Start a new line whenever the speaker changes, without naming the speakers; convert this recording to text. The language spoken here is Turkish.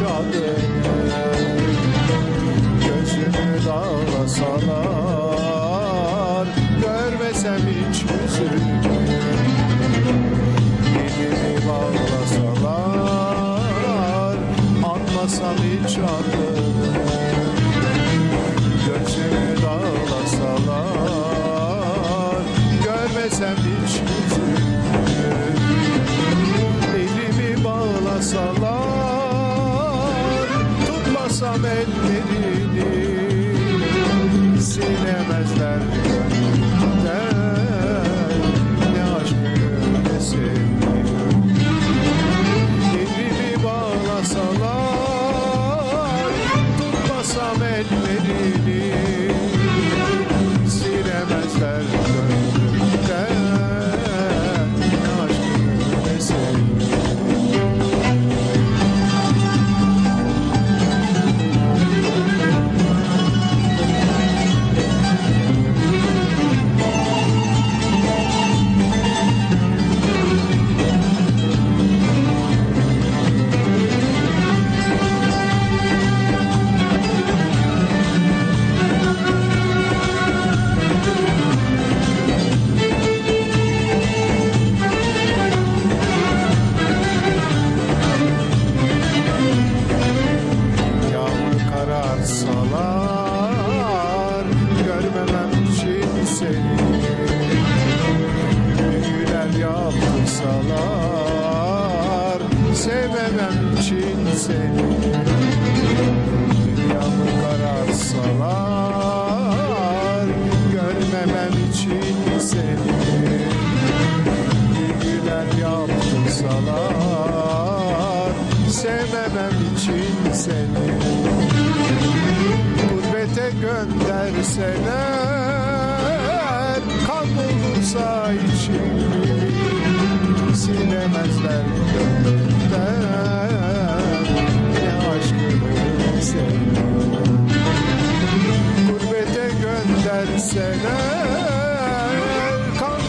yaşa beni Gözümü dağa Görmesem hiç yüzünü Dilimi bağlasalar Anmasam hiç adını Tutmasam Sevmemem için seni Yağmur kararsalar Görmemem için seni Büyüler yaptırsalar Sevmemem için seni Gurbete gönderseler Kan olursa içimi Silemezler gönderseler Kan